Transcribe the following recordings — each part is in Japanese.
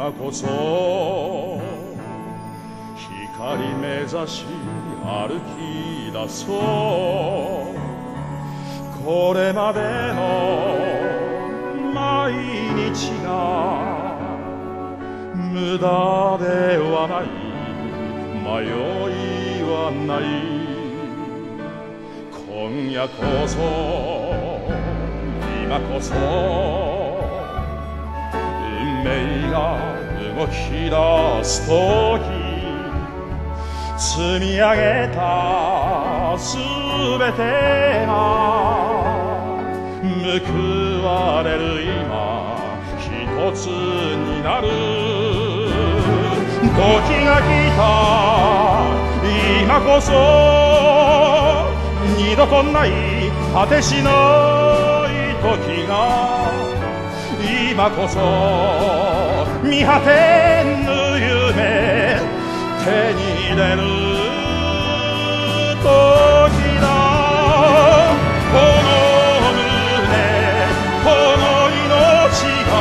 今こそ光目指し歩き出そうこれまでの毎日が無駄ではない迷いはない今夜こそ今こそ命が動き出す時積み上げたすべてが報われる今一つになる。時が来た今こそ二度とない果てしない時が今こそ見果てぬ夢手に入れる時だこの胸この命が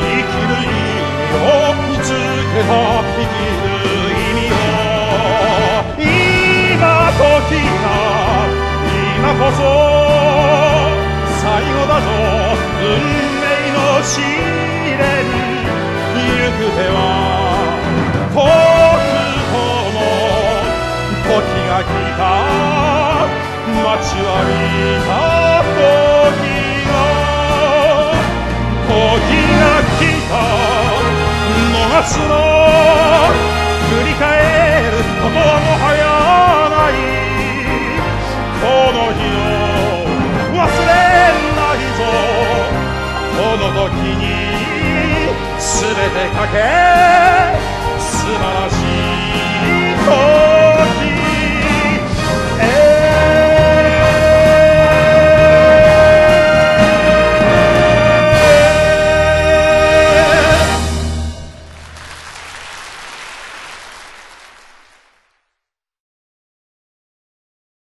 生きる意味を見つけた生きる意味を今時が今こそ命の試練行く手は遠くとも時が来た待ちわびた時が時が来た逃すの terra.